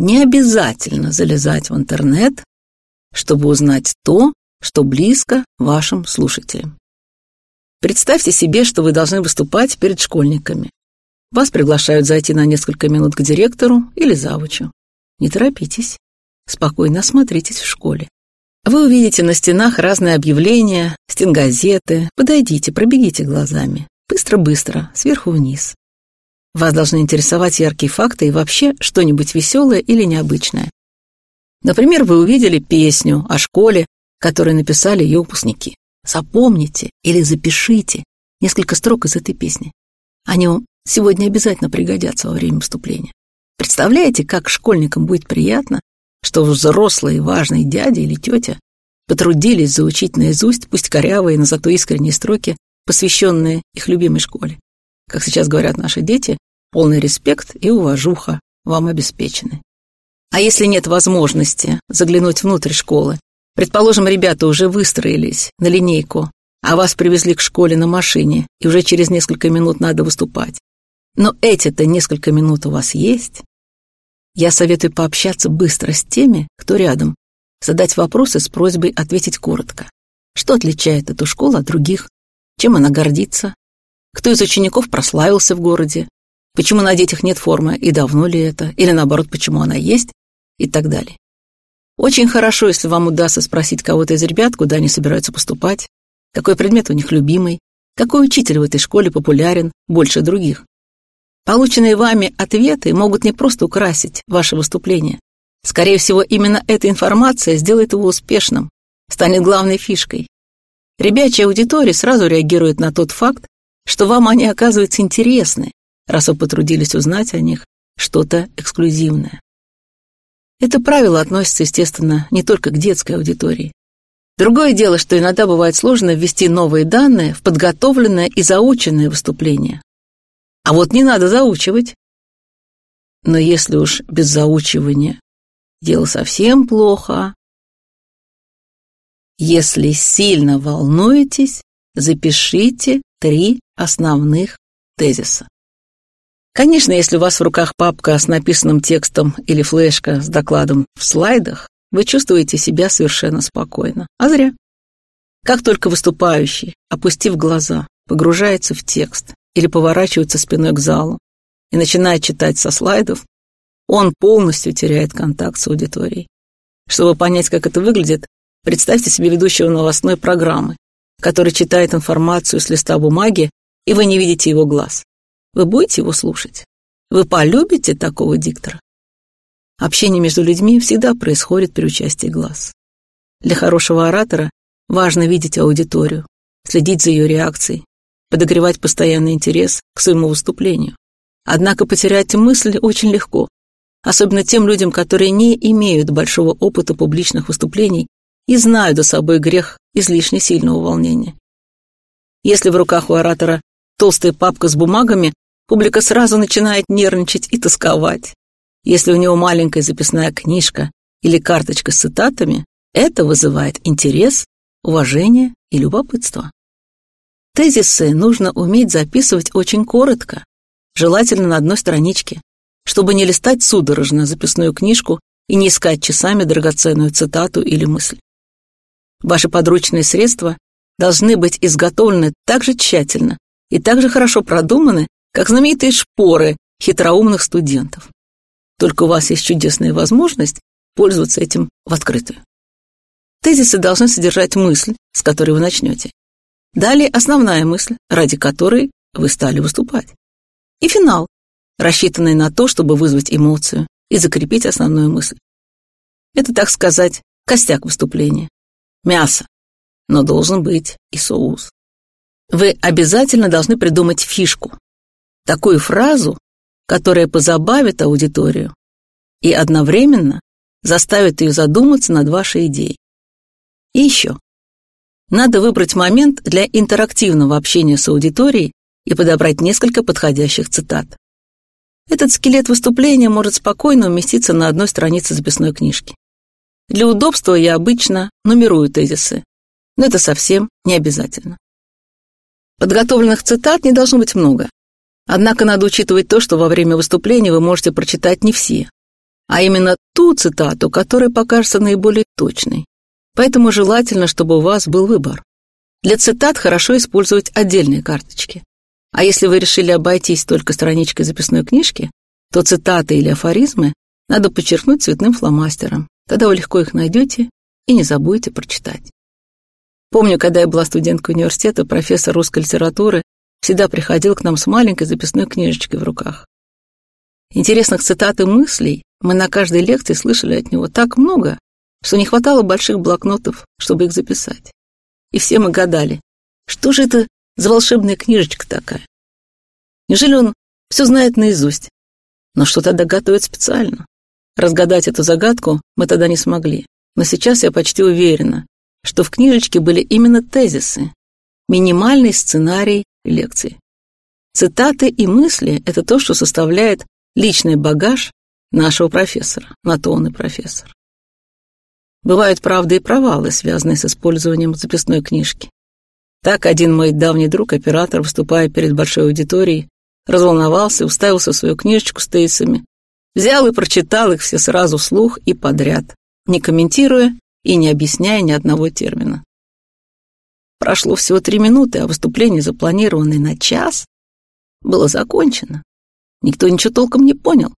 Не обязательно залезать в интернет, чтобы узнать то, что близко вашим слушателям. Представьте себе, что вы должны выступать перед школьниками. Вас приглашают зайти на несколько минут к директору или завучу. Не торопитесь. Спокойно осмотритесь в школе. Вы увидите на стенах разные объявления, стенгазеты. Подойдите, пробегите глазами. Быстро-быстро, сверху вниз. Вас должны интересовать яркие факты и вообще что-нибудь веселое или необычное. Например, вы увидели песню о школе, которую написали ее выпускники. Запомните или запишите несколько строк из этой песни. Они вам сегодня обязательно пригодятся во время выступления. Представляете, как школьникам будет приятно, что взрослые важные дядя или тетя потрудились заучить наизусть, пусть корявые, но зато искренние строки, посвященные их любимой школе. Как сейчас говорят наши дети, полный респект и уважуха вам обеспечены. А если нет возможности заглянуть внутрь школы, предположим, ребята уже выстроились на линейку, а вас привезли к школе на машине, и уже через несколько минут надо выступать. Но эти-то несколько минут у вас есть. Я советую пообщаться быстро с теми, кто рядом, задать вопросы с просьбой ответить коротко. Что отличает эту школу от других? Чем она гордится? Кто из учеников прославился в городе? Почему на детях нет формы и давно ли это? Или наоборот, почему она есть? И так далее. Очень хорошо, если вам удастся спросить кого-то из ребят, куда они собираются поступать, какой предмет у них любимый, какой учитель в этой школе популярен больше других. Полученные вами ответы могут не просто украсить ваше выступление. Скорее всего, именно эта информация сделает его успешным, станет главной фишкой. Ребячья аудитория сразу реагирует на тот факт, что вам они оказываются интересны, раз вы потрудились узнать о них что-то эксклюзивное. Это правило относится, естественно, не только к детской аудитории. Другое дело, что иногда бывает сложно ввести новые данные в подготовленное и заученное выступление. А вот не надо заучивать. Но если уж без заучивания дело совсем плохо, если сильно волнуетесь, запишите три основных тезиса. Конечно, если у вас в руках папка с написанным текстом или флешка с докладом в слайдах, вы чувствуете себя совершенно спокойно. А зря. Как только выступающий, опустив глаза, погружается в текст или поворачивается спиной к залу и начинает читать со слайдов, он полностью теряет контакт с аудиторией. Чтобы понять, как это выглядит, представьте себе ведущего новостной программы, который читает информацию с листа бумаги, и вы не видите его глаз. Вы будете его слушать? Вы полюбите такого диктора? Общение между людьми всегда происходит при участии глаз. Для хорошего оратора важно видеть аудиторию, следить за ее реакцией, подогревать постоянный интерес к своему выступлению. Однако потерять мысль очень легко, особенно тем людям, которые не имеют большого опыта публичных выступлений и знают за собой грех излишне сильного волнения. Если в руках у оратора толстая папка с бумагами, публика сразу начинает нервничать и тосковать. Если у него маленькая записная книжка или карточка с цитатами, это вызывает интерес, уважение и любопытство. Тезисы нужно уметь записывать очень коротко, желательно на одной страничке, чтобы не листать судорожно записную книжку и не искать часами драгоценную цитату или мысль. Ваши подручные средства должны быть изготовлены так же тщательно и так же хорошо продуманы, как знаменитые шпоры хитроумных студентов. Только у вас есть чудесная возможность пользоваться этим в открытую. Тезисы должны содержать мысль, с которой вы начнете. Далее основная мысль, ради которой вы стали выступать. И финал, рассчитанный на то, чтобы вызвать эмоцию и закрепить основную мысль. Это, так сказать, костяк выступления. Мясо. Но должен быть и соус. Вы обязательно должны придумать фишку, такую фразу, которая позабавит аудиторию и одновременно заставит ее задуматься над вашей идеей. И еще. Надо выбрать момент для интерактивного общения с аудиторией и подобрать несколько подходящих цитат. Этот скелет выступления может спокойно уместиться на одной странице записной книжки. Для удобства я обычно нумерую тезисы, но это совсем не обязательно. Подготовленных цитат не должно быть много. Однако надо учитывать то, что во время выступления вы можете прочитать не все. а именно ту цитату, которая покажется наиболее точной. Поэтому желательно, чтобы у вас был выбор. Для цитат хорошо использовать отдельные карточки. А если вы решили обойтись только страничкой записной книжки, то цитаты или афоризмы надо подчеркнуть цветным фломастером. Тогда вы легко их найдете и не забудете прочитать. Помню, когда я была студенткой университета, профессор русской литературы всегда приходил к нам с маленькой записной книжечкой в руках. Интересных цитат и мыслей мы на каждой лекции слышали от него так много, что не хватало больших блокнотов, чтобы их записать. И все мы гадали, что же это за волшебная книжечка такая? Неужели он все знает наизусть? Но что тогда готовит специально? Разгадать эту загадку мы тогда не смогли. Но сейчас я почти уверена, что в книжечке были именно тезисы, минимальный сценарий лекции. Цитаты и мысли — это то, что составляет личный багаж нашего профессора, на то он и профессор. Бывают, правда, и провалы, связанные с использованием записной книжки. Так один мой давний друг, оператор, выступая перед большой аудиторией, разволновался, уставился в свою книжечку с тейсами, взял и прочитал их все сразу вслух и подряд, не комментируя и не объясняя ни одного термина. Прошло всего три минуты, а выступление, запланированное на час, было закончено. Никто ничего толком не понял,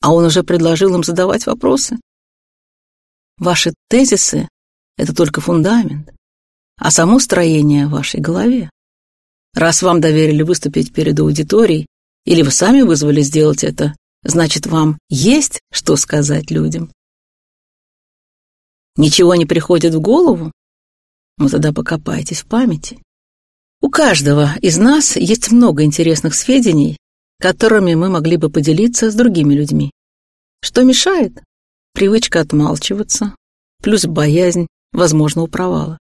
а он уже предложил им задавать вопросы. Ваши тезисы — это только фундамент, а само строение в вашей голове. Раз вам доверили выступить перед аудиторией, или вы сами вызвали сделать это, значит, вам есть что сказать людям. Ничего не приходит в голову? Ну тогда покопайтесь в памяти. У каждого из нас есть много интересных сведений, которыми мы могли бы поделиться с другими людьми. Что мешает? Привычка отмалчиваться, плюс боязнь возможного провала.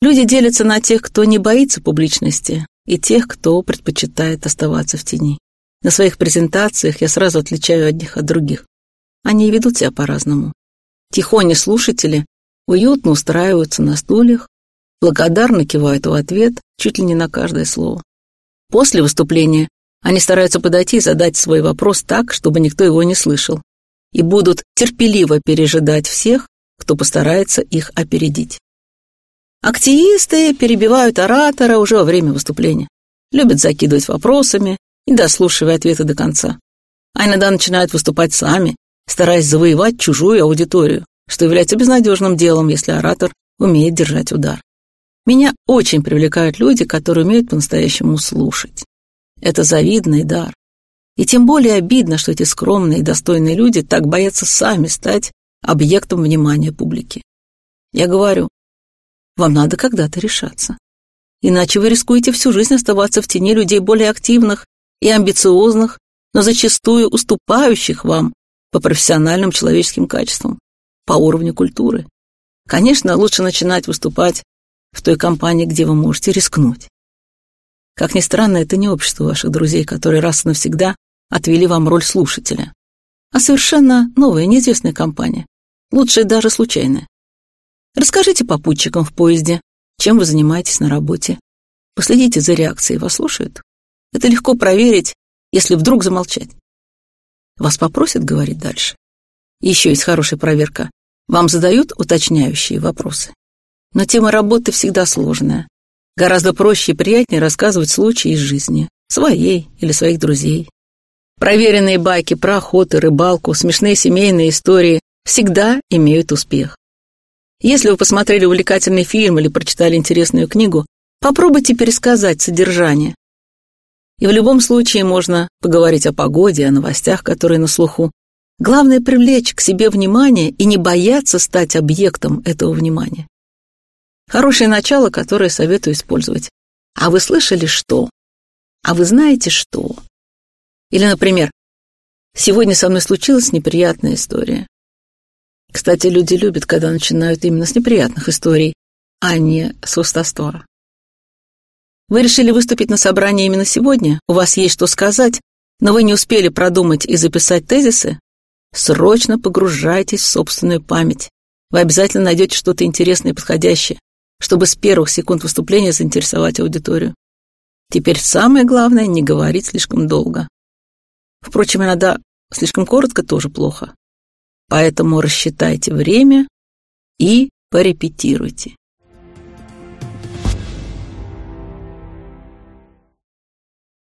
Люди делятся на тех, кто не боится публичности, и тех, кто предпочитает оставаться в тени. На своих презентациях я сразу отличаю одних от других. Они ведут себя по-разному. Тихони слушатели уютно устраиваются на стульях, благодарно кивают в ответ чуть ли не на каждое слово. После выступления они стараются подойти и задать свой вопрос так, чтобы никто его не слышал, и будут терпеливо пережидать всех, кто постарается их опередить. Активисты перебивают оратора уже во время выступления, любят закидывать вопросами и дослушивая ответы до конца. А иногда начинают выступать сами, стараясь завоевать чужую аудиторию, что является безнадежным делом, если оратор умеет держать удар. Меня очень привлекают люди, которые умеют по-настоящему слушать. Это завидный дар. И тем более обидно, что эти скромные и достойные люди так боятся сами стать объектом внимания публики. Я говорю, вам надо когда-то решаться. Иначе вы рискуете всю жизнь оставаться в тени людей более активных и амбициозных, но зачастую уступающих вам по профессиональным человеческим качествам, по уровню культуры. Конечно, лучше начинать выступать в той компании, где вы можете рискнуть. Как ни странно, это не общество ваших друзей, которые раз и навсегда отвели вам роль слушателя, а совершенно новая, неизвестная компания, лучше даже случайная. Расскажите попутчикам в поезде, чем вы занимаетесь на работе. Последите за реакцией, вас слушают. Это легко проверить, если вдруг замолчать. Вас попросят говорить дальше. Еще есть хорошая проверка. Вам задают уточняющие вопросы. Но тема работы всегда сложная. Гораздо проще и приятнее рассказывать случаи из жизни, своей или своих друзей. Проверенные байки про охоту, рыбалку, смешные семейные истории всегда имеют успех. Если вы посмотрели увлекательный фильм или прочитали интересную книгу, попробуйте пересказать содержание. И в любом случае можно поговорить о погоде, о новостях, которые на слуху. Главное — привлечь к себе внимание и не бояться стать объектом этого внимания. Хорошее начало, которое советую использовать. А вы слышали что? А вы знаете что? Или, например, сегодня со мной случилась неприятная история. Кстати, люди любят, когда начинают именно с неприятных историй, а не с устаства. Вы решили выступить на собрании именно сегодня? У вас есть что сказать, но вы не успели продумать и записать тезисы? Срочно погружайтесь в собственную память. Вы обязательно найдете что-то интересное и подходящее, чтобы с первых секунд выступления заинтересовать аудиторию. Теперь самое главное — не говорить слишком долго. Впрочем, иногда Слишком коротко тоже плохо. Поэтому рассчитайте время и порепетируйте.